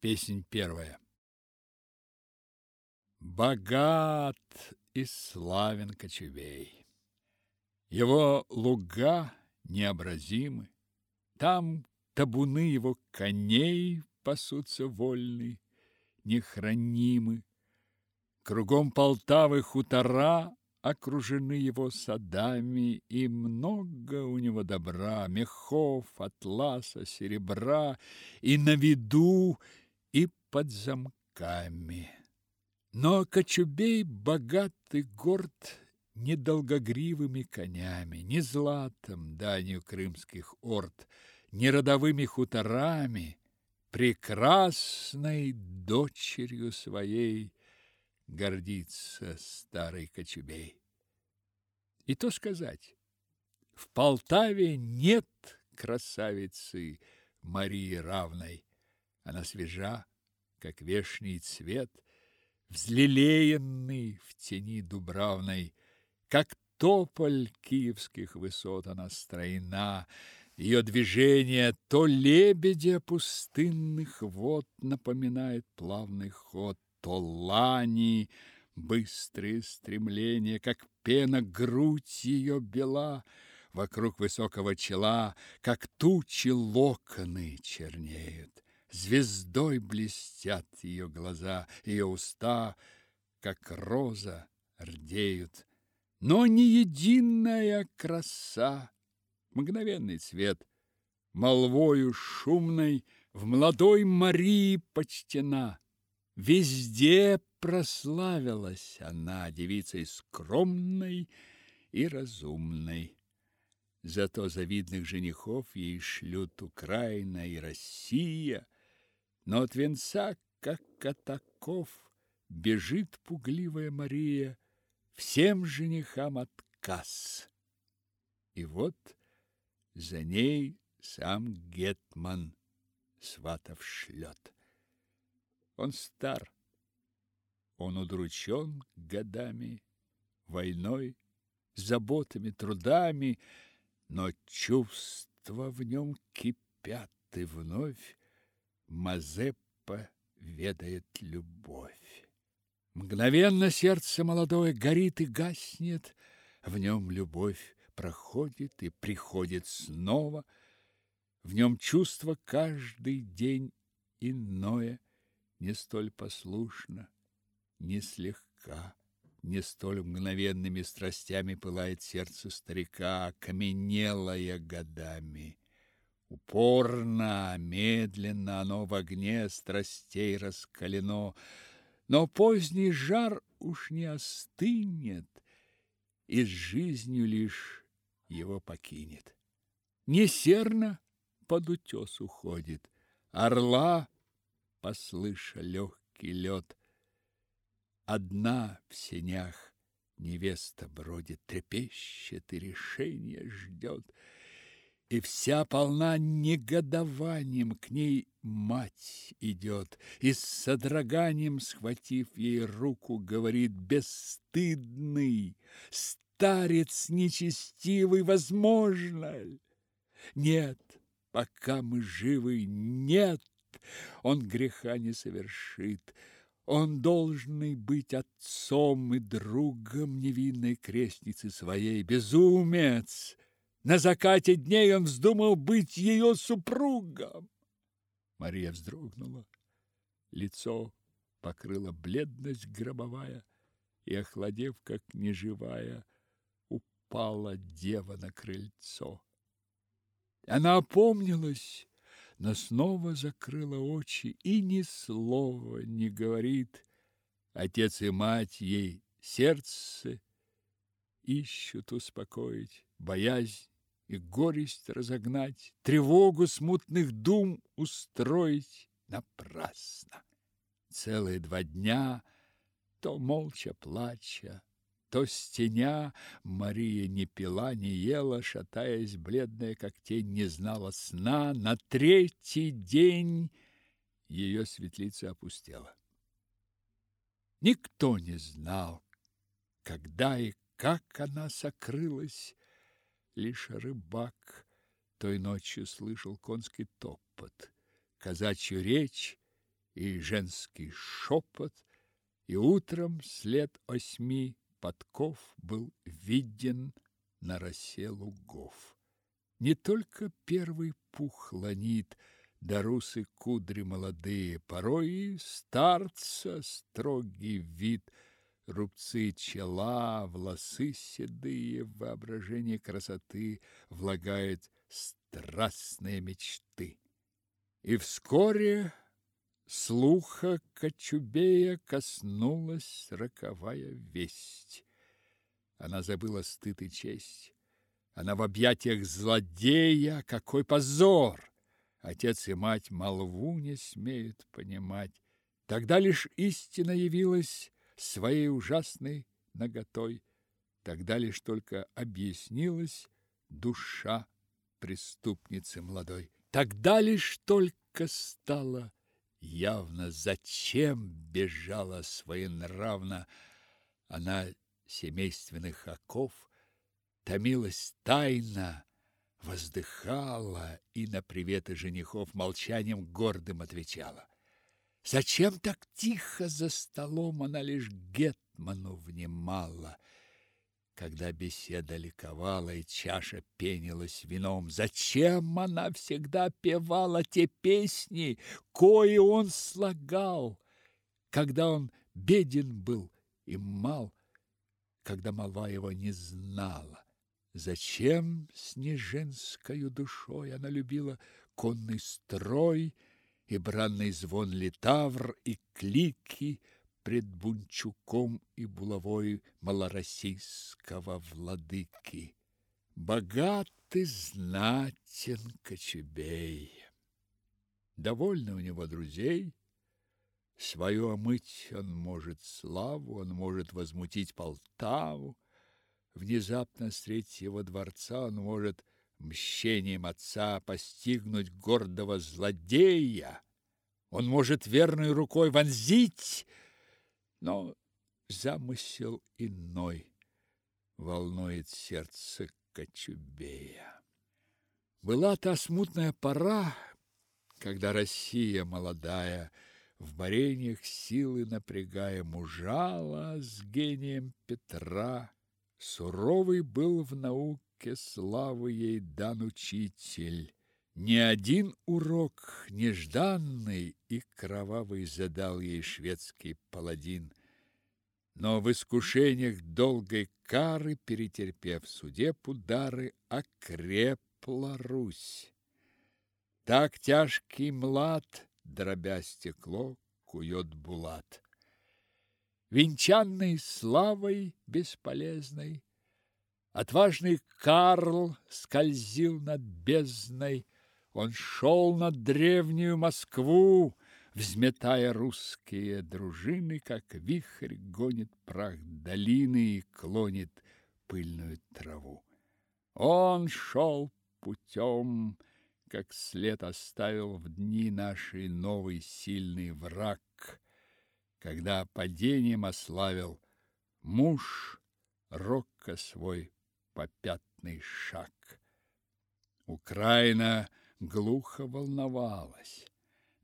Песнь первая. Богат и славен Кочубей. Его луга необразимы, Там табуны его коней Пасутся вольны, нехранимы. Кругом Полтавы хутора окружены его садами, и много у него добра, мехов, атласа, серебра, и на виду, под замками. Но Кочубей богатый горд не долгогривыми конями, не златом данью крымских орд, не родовыми хуторами, прекрасной дочерью своей гордится старый Кочубей. И то сказать, в Полтаве нет красавицы Марии равной. Она свежа, как вешний цвет, взлелеянный в тени дубравной, как тополь киевских высот она стройна, ее движение то лебедя пустынных вод напоминает плавный ход, то лани быстрые стремления, как пена грудь ее бела, вокруг высокого чела, как тучи локоны чернеют. Звездой блестят ее глаза, ее уста, как роза, рдеют. Но не единая краса, мгновенный цвет, молвою шумной в молодой Марии почтена. Везде прославилась она девицей скромной и разумной. Зато завидных женихов ей шлют Украина и Россия – но от венца, как катаков, бежит пугливая Мария, всем женихам отказ. И вот за ней сам гетман сватов шлет. Он стар, он удручен годами, войной, заботами, трудами, но чувства в нем кипят, и вновь Мазеппа ведает любовь. Мгновенно сердце молодое горит и гаснет, в нем любовь проходит и приходит снова, в нем чувство каждый день иное, не столь послушно, не слегка, не столь мгновенными страстями пылает сердце старика, окаменелое годами. Упорно, медленно оно в огне страстей раскалено, но поздний жар уж не остынет, и с жизнью лишь его покинет. Не серно под утес уходит, орла, послыша легкий лед. Одна в сенях невеста бродит, трепещет и решение ждет — и вся полна негодованием к ней мать идет, и с содроганием, схватив ей руку, говорит бесстыдный, старец нечестивый, возможно ли? Нет, пока мы живы, нет, он греха не совершит. Он должный быть отцом и другом невинной крестницы своей, безумец. На закате дней он вздумал быть ее супругом. Мария вздрогнула. Лицо покрыла бледность гробовая, и, охладев, как неживая, упала дева на крыльцо. Она опомнилась, но снова закрыла очи и ни слова не говорит. Отец и мать ей сердце ищут успокоить, боязнь и горесть разогнать, тревогу смутных дум устроить напрасно. Целые два дня, то молча плача, то стеня, Мария не пила, не ела, шатаясь, бледная, как тень, не знала сна. На третий день ее светлица опустела. Никто не знал, когда и как она сокрылась, Лишь рыбак той ночью слышал конский топот, казачью речь и женский шепот, и утром след осьми подков был виден на росе лугов. Не только первый пух ланит, да русы кудри молодые, порой и старца строгий вид, рубцы чела, волосы седые, воображение красоты влагает страстные мечты. И вскоре слуха Кочубея коснулась роковая весть. Она забыла стыд и честь. Она в объятиях злодея, какой позор! Отец и мать молву не смеют понимать. Тогда лишь истина явилась своей ужасной наготой. Тогда лишь только объяснилась душа преступницы молодой. Тогда лишь только стало явно, зачем бежала своенравно она семейственных оков, томилась тайно, воздыхала и на приветы женихов молчанием гордым отвечала. Зачем так тихо за столом она лишь гетману внимала? когда беседа ликовала и чаша пенилась вином. Зачем она всегда певала те песни, кои он слагал, когда он беден был и мал, когда молва его не знала? Зачем с неженскою душой она любила конный строй и бранный звон литавр и клики, пред Бунчуком и булавой малороссийского владыки. Богатый, знатен Кочубей. Довольно у него друзей. Свою омыть он может славу, он может возмутить Полтаву. Внезапно средь его дворца он может мщением отца постигнуть гордого злодея. Он может верной рукой вонзить но замысел иной волнует сердце Кочубея. Была та смутная пора, когда Россия молодая, в борениях силы напрягая, мужала с гением Петра. Суровый был в науке славы ей дан учитель. Ни один урок нежданный и кровавый задал ей шведский паладин. Но в искушениях долгой кары, перетерпев судеб удары, окрепла Русь. Так тяжкий млад, дробя стекло, кует булат. Венчанный славой бесполезной, Отважный Карл скользил над бездной, он шел на древнюю Москву, взметая русские дружины, как вихрь гонит прах долины и клонит пыльную траву. Он шел путем, как след оставил в дни нашей новый сильный враг, когда падением ославил муж рока свой попятный шаг. Украина глухо волновалась.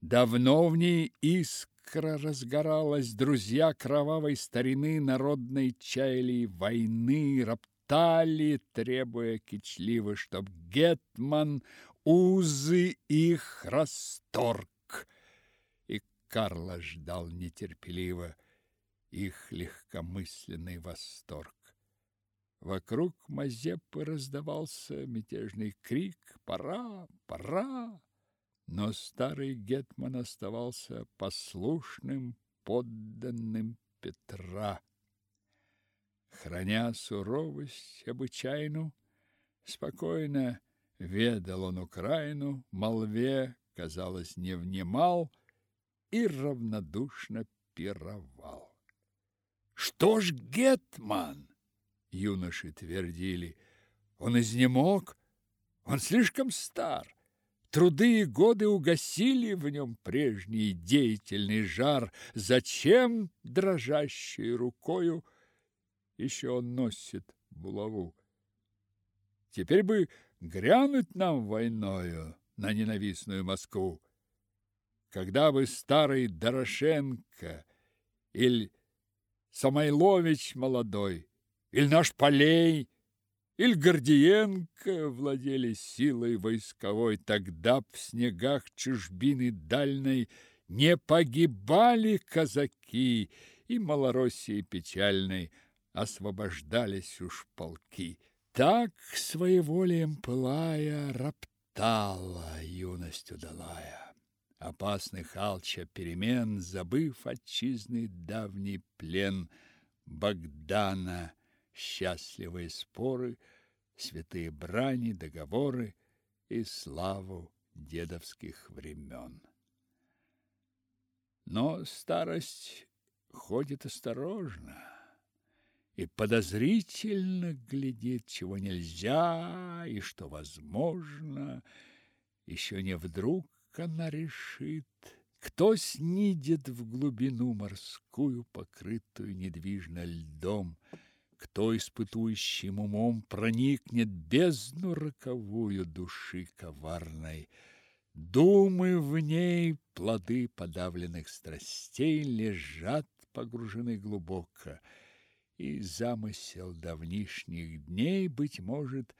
Давно в ней искра разгоралась, друзья кровавой старины народной чаяли войны, роптали, требуя кичливо, чтоб гетман узы их расторг. И Карла ждал нетерпеливо их легкомысленный восторг. Вокруг Мазепы раздавался мятежный крик «Пора! Пора!» Но старый гетман оставался послушным подданным Петра. Храня суровость обычайну, спокойно ведал он Украину, молве, казалось, не внимал и равнодушно пировал. Что ж, гетман, юноши твердили. Он изнемог, он слишком стар. Труды и годы угасили в нем прежний деятельный жар. Зачем дрожащей рукою еще он носит булаву? Теперь бы грянуть нам войною на ненавистную Москву. когда бы старый Дорошенко или Самойлович молодой, или наш Полей, или Гордиенко владели силой войсковой, тогда б в снегах чужбины дальной не погибали казаки, и Малороссии печальной освобождались уж полки. Так своеволием пылая роптала юность удалая. Опасных алча перемен, забыв отчизны давний плен Богдана, счастливые споры, святые брани, договоры и славу дедовских времен. Но старость ходит осторожно и подозрительно глядит, чего нельзя и что возможно, еще не вдруг она решит, кто снидет в глубину морскую, покрытую недвижно льдом, кто испытующим умом проникнет бездну роковую души коварной, Думы в ней, плоды подавленных страстей, лежат погружены глубоко, и замысел давнишних дней, быть может,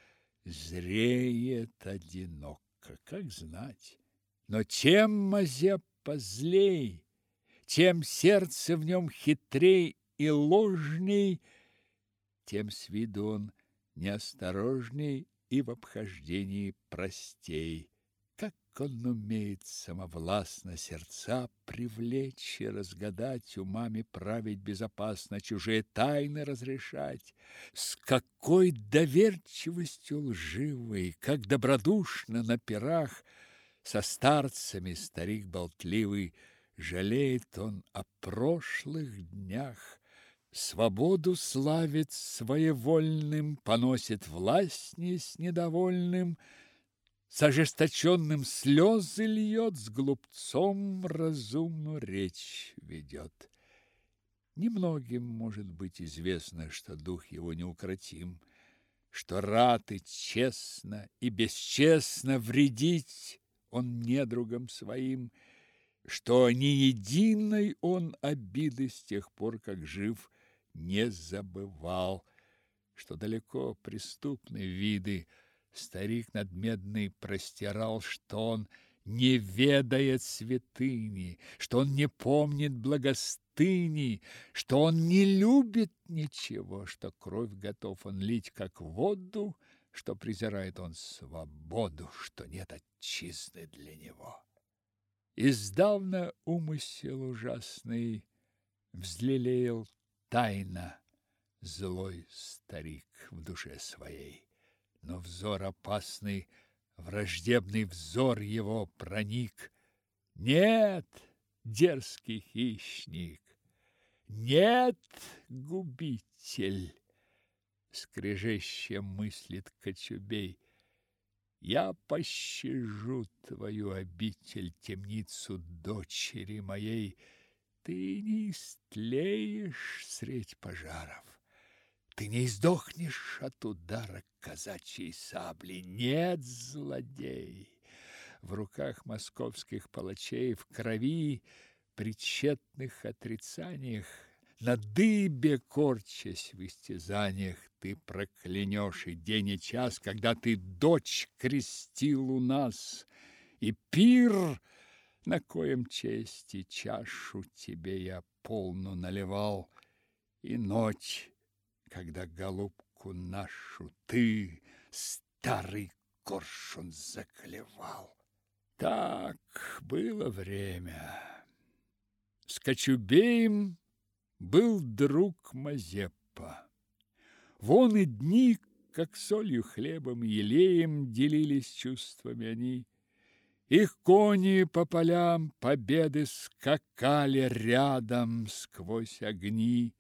зреет одиноко, как знать. Но чем Мазепа злей, тем сердце в нем хитрей и ложней, тем с виду он неосторожней и в обхождении простей. Как он умеет самовластно сердца привлечь и разгадать, умами править безопасно, чужие тайны разрешать. С какой доверчивостью лживой, как добродушно на пирах со старцами старик болтливый жалеет он о прошлых днях. Свободу славит своевольным, поносит власть не с недовольным, с ожесточенным слезы льет, с глупцом разумную речь ведет. Немногим может быть известно, что дух его неукротим, что рад и честно, и бесчестно вредить он недругам своим, что ни единой он обиды с тех пор, как жив, не забывал, что далеко преступные виды Старик надмедный простирал, что он не ведает святыни, что он не помнит благостыни, что он не любит ничего, что кровь готов он лить, как воду, что презирает он свободу, что нет отчизны для него. Издавна умысел ужасный взлелеял тайно злой старик в душе своей но взор опасный, враждебный взор его проник. Нет, дерзкий хищник, нет, губитель, скрежеще мыслит Кочубей. Я пощажу твою обитель, темницу дочери моей. Ты не истлеешь средь пожаров. Ты не издохнешь от удара казачьей сабли. Нет, злодей! В руках московских палачей в крови, при тщетных отрицаниях, на дыбе корчась в истязаниях, ты проклянешь и день, и час, когда ты дочь крестил у нас, и пир, на коем чести чашу тебе я полну наливал, и ночь, когда голубку нашу ты, старый коршун, заклевал. Так было время. С Кочубеем был друг Мазепа. Вон и дни, как солью, хлебом, елеем делились чувствами они. Их кони по полям победы скакали рядом сквозь огни.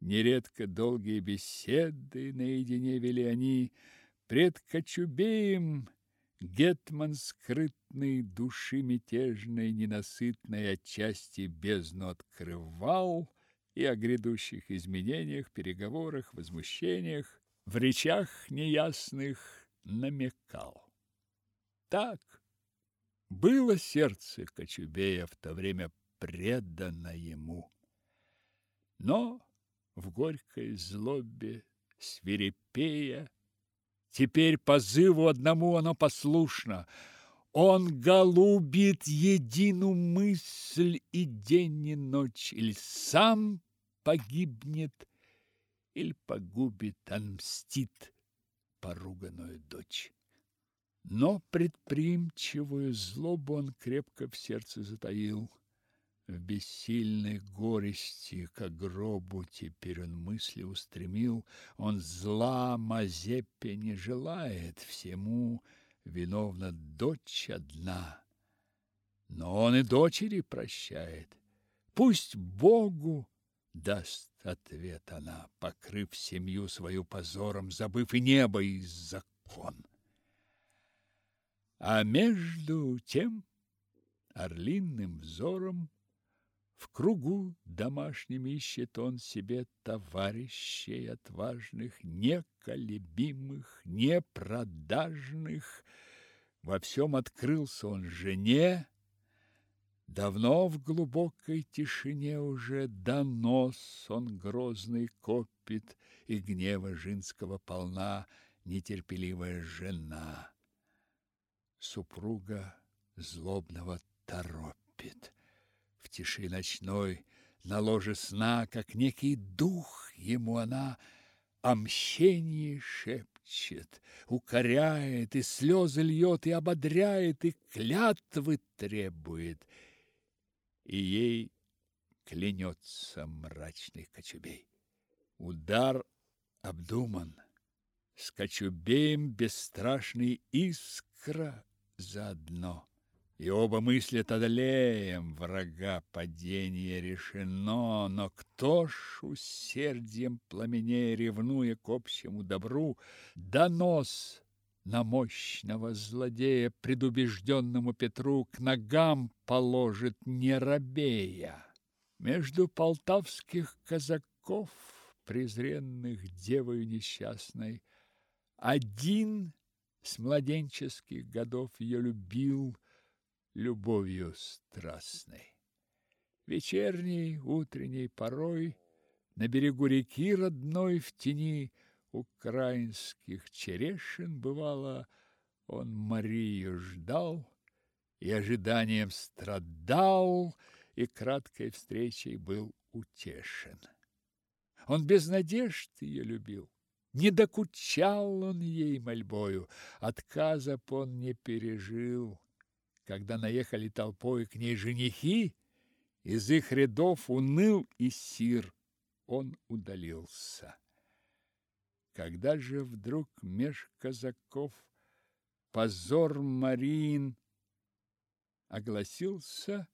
Нередко долгие беседы наедине вели они пред Кочубеем, Гетман скрытный души мятежной, ненасытной отчасти бездну открывал и о грядущих изменениях, переговорах, возмущениях, в речах неясных намекал. Так Было сердце Кочубея в то время предано ему. Но в горькой злобе свирепея, теперь позыву одному оно послушно. Он голубит едину мысль и день и ночь, или сам погибнет, или погубит, отмстит поруганную дочь. Но предприимчивую злобу он крепко в сердце затаил. В бессильной горести к гробу теперь он мысли устремил. Он зла Мазепе не желает, всему виновна дочь одна. Но он и дочери прощает. Пусть Богу даст ответ она, покрыв семью свою позором, забыв и небо, и закон. А между тем орлиным взором в кругу домашним ищет он себе товарищей отважных, неколебимых, непродажных. Во всем открылся он жене, Давно в глубокой тишине уже донос он грозный копит, И гнева жинского полна нетерпеливая жена. Супруга злобного торопит. В тиши ночной, на ложе сна, как некий дух ему она о мщении шепчет, укоряет, и слезы льет, и ободряет, и клятвы требует, и ей клянется мрачный Кочубей. Удар обдуман, с Кочубеем бесстрашный искра заодно. И оба мыслят одолеем врага падение решено, но кто ж усердием пламенея, ревнуя к общему добру, донос на мощного злодея предубежденному Петру к ногам положит не робея. Между полтавских казаков, презренных девою несчастной, один с младенческих годов ее любил, любовью страстной. Вечерней, утренней порой на берегу реки родной в тени украинских черешин бывало он Марию ждал и ожиданием страдал, и краткой встречей был утешен. Он без надежд ее любил, не докучал он ей мольбою, отказа он не пережил. Когда наехали толпой к ней женихи, из их рядов уныл и сир, он удалился. Когда же вдруг меж казаков позор Марин огласился,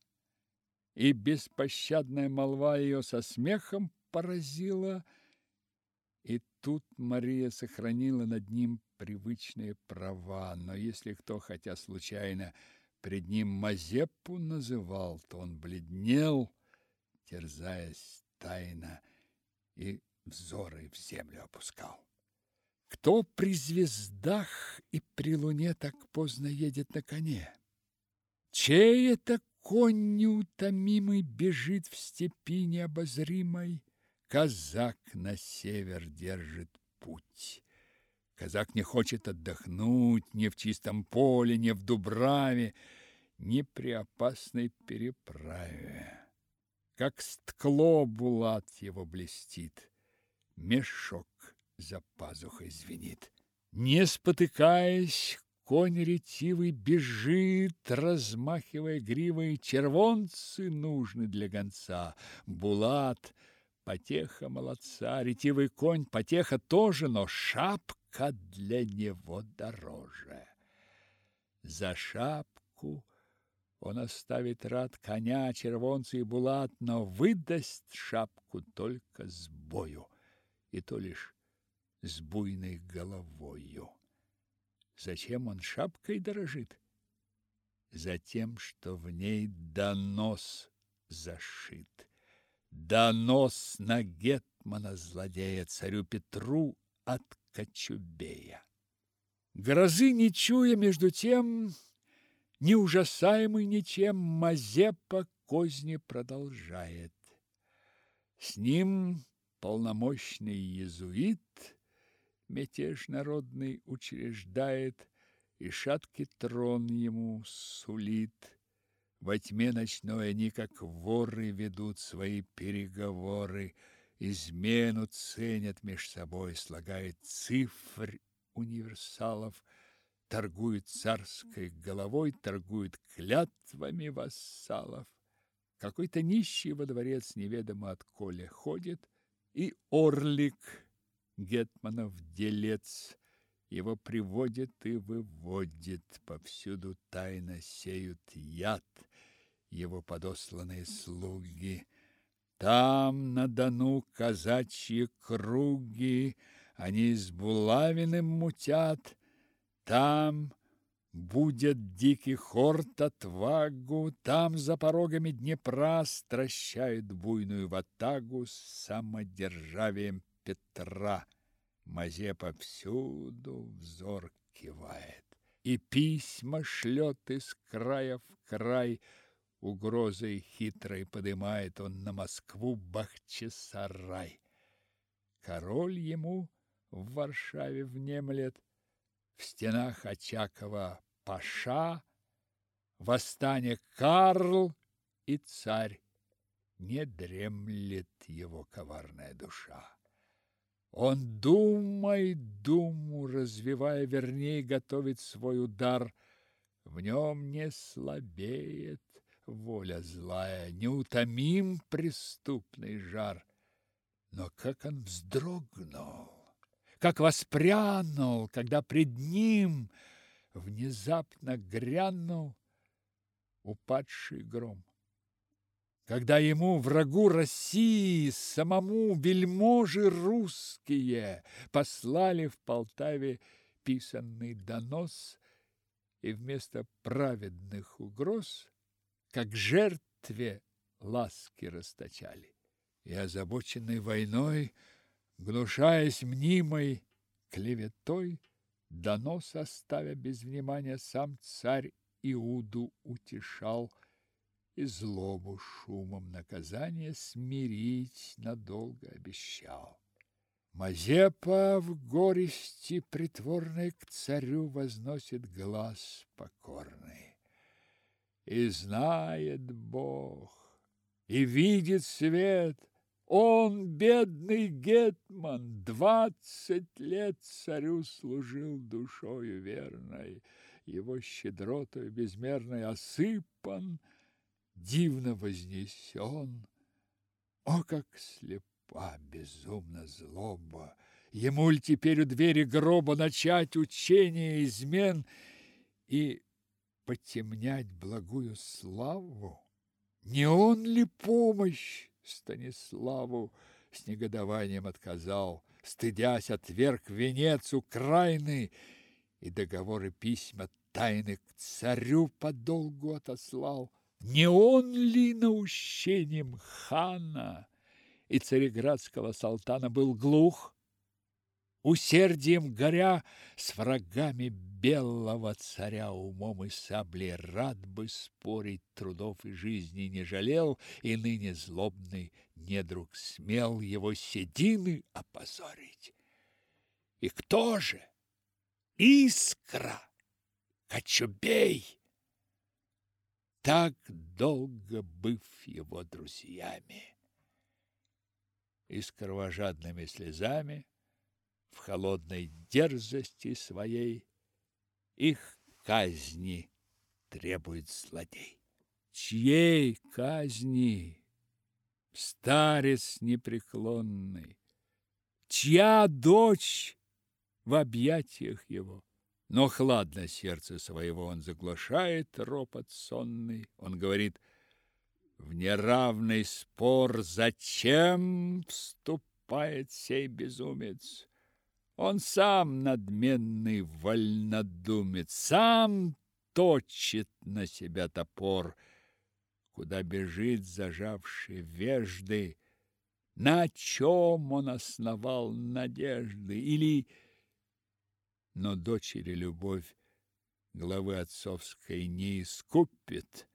и беспощадная молва ее со смехом поразила, и тут Мария сохранила над ним привычные права, но если кто, хотя случайно, пред ним Мазепу называл, то он бледнел, терзаясь тайно, и взоры в землю опускал. Кто при звездах и при луне так поздно едет на коне? Чей это конь неутомимый бежит в степи необозримой? Казак на север держит путь. Казак не хочет отдохнуть ни в чистом поле, ни в Дубраве, ни при опасной переправе. Как сткло булат его блестит, мешок за пазухой звенит. Не спотыкаясь, конь ретивый бежит, размахивая гривой, червонцы нужны для гонца. Булат — потеха молодца, ретивый конь — потеха тоже, но шапка для него дороже. За шапку он оставит рад коня, червонца и булат, но выдаст шапку только с бою, и то лишь с буйной головою. Зачем он шапкой дорожит? Затем, что в ней донос зашит. Донос на гетмана злодея царю Петру от Кочубея. Грозы не чуя, между тем, Не ужасаемый ничем, Мазепа козни продолжает. С ним полномочный иезуит мятеж народный учреждает, и шаткий трон ему сулит. Во тьме ночной они, как воры, ведут свои переговоры, измену ценят меж собой, слагают цифр универсалов, торгуют царской головой, торгуют клятвами вассалов. Какой-то нищий во дворец неведомо отколе ходит, и орлик гетманов делец его приводит и выводит, повсюду тайно сеют яд. Его подосланные слуги. Там на Дону казачьи круги, они с булавиным мутят, там будет дикий хорт отвагу, там за порогами Днепра стращает буйную ватагу с самодержавием Петра. Мазепа повсюду взор кивает, и письма шлет из края в край, угрозой хитрой подымает он на Москву Бахчисарай. Король ему в Варшаве внемлет, в стенах Очакова Паша, восстание Карл и царь, не дремлет его коварная душа. Он думай, думу развивая, вернее, готовит свой удар. В нем не слабеет воля злая, неутомим преступный жар. Но как он вздрогнул, как воспрянул, когда пред ним внезапно грянул упадший гром когда ему, врагу России, самому вельможи русские послали в Полтаве писанный донос и вместо праведных угроз, как жертве ласки расточали. И озабоченный войной, гнушаясь мнимой клеветой, донос оставя без внимания, сам царь Иуду утешал – и злобу шумом наказания смирить надолго обещал. Мазепа в горести притворной к царю возносит глаз покорный. И знает Бог, и видит свет, он, бедный гетман, двадцать лет царю служил душою верной, его щедротою безмерной осыпан — дивно вознесен. О, как слепа, безумно злоба! Ему ль теперь у двери гроба начать учение измен и потемнять благую славу? Не он ли помощь Станиславу с негодованием отказал, стыдясь отверг венец Украины и договоры письма тайны к царю подолгу отослал? Не он ли наущением хана и цареградского салтана был глух? Усердием горя с врагами белого царя умом и саблей рад бы спорить, трудов и жизни не жалел, и ныне злобный недруг смел его седины опозорить. И кто же? Искра! Кочубей! Так долго быв его друзьями. И с кровожадными слезами, в холодной дерзости своей, их казни требует злодей. Чьей казни? Старец непреклонный, чья дочь в объятиях его? Но хладно сердце своего он заглушает ропот сонный. Он говорит, в неравный спор зачем вступает сей безумец? Он сам надменный вольнодумец, сам точит на себя топор, куда бежит зажавший вежды. На чем он основал надежды? Или но дочери любовь главы отцовской не искупит,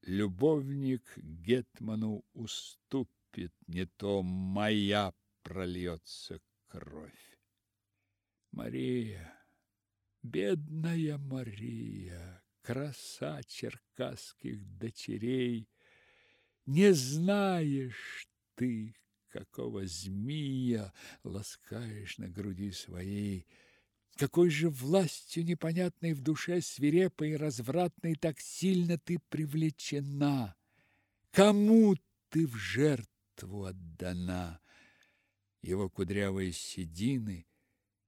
любовник гетману уступит, не то моя прольется кровь. Мария, бедная Мария, краса черкасских дочерей, не знаешь ты, какого змея ласкаешь на груди своей, какой же властью непонятной в душе свирепой и развратной так сильно ты привлечена? Кому ты в жертву отдана? Его кудрявые седины,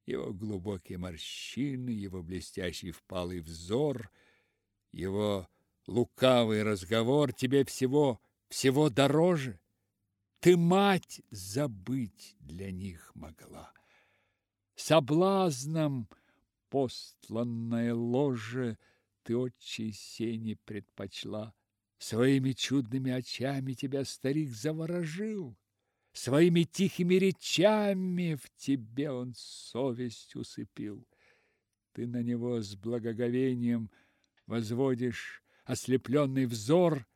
его глубокие морщины, его блестящий впалый взор, его лукавый разговор тебе всего, всего дороже. Ты мать забыть для них могла соблазном постланное ложе ты отчей сени предпочла. Своими чудными очами тебя старик заворожил, Своими тихими речами в тебе он совесть усыпил. Ты на него с благоговением возводишь ослепленный взор,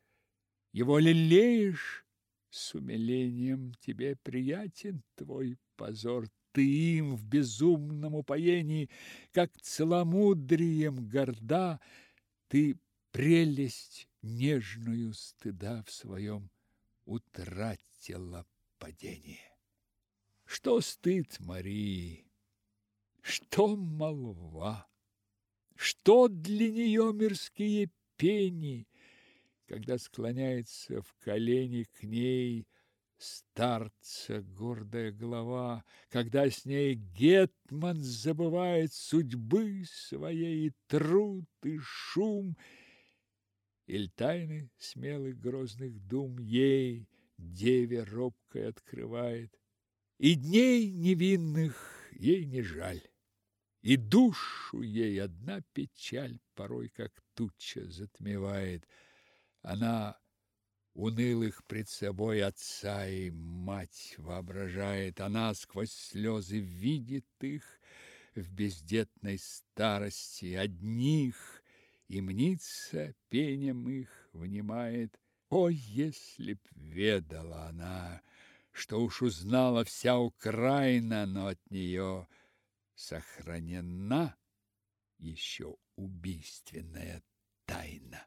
Его лелеешь с умилением, тебе приятен твой позор ты им в безумном упоении, как целомудрием горда, ты прелесть нежную стыда в своем утратила падение. Что стыд Марии, что молва, что для нее мирские пени, когда склоняется в колени к ней старца гордая голова, когда с ней гетман забывает судьбы своей и труд, и шум, Иль тайны смелых грозных дум ей, деве робкой открывает, И дней невинных ей не жаль, И душу ей одна печаль порой, как туча, затмевает. Она Унылых пред собой отца и мать воображает, она сквозь слезы видит их в бездетной старости одних, и мнится пением их внимает. О, если б ведала она, что уж узнала вся Украина, но от нее сохранена еще убийственная тайна.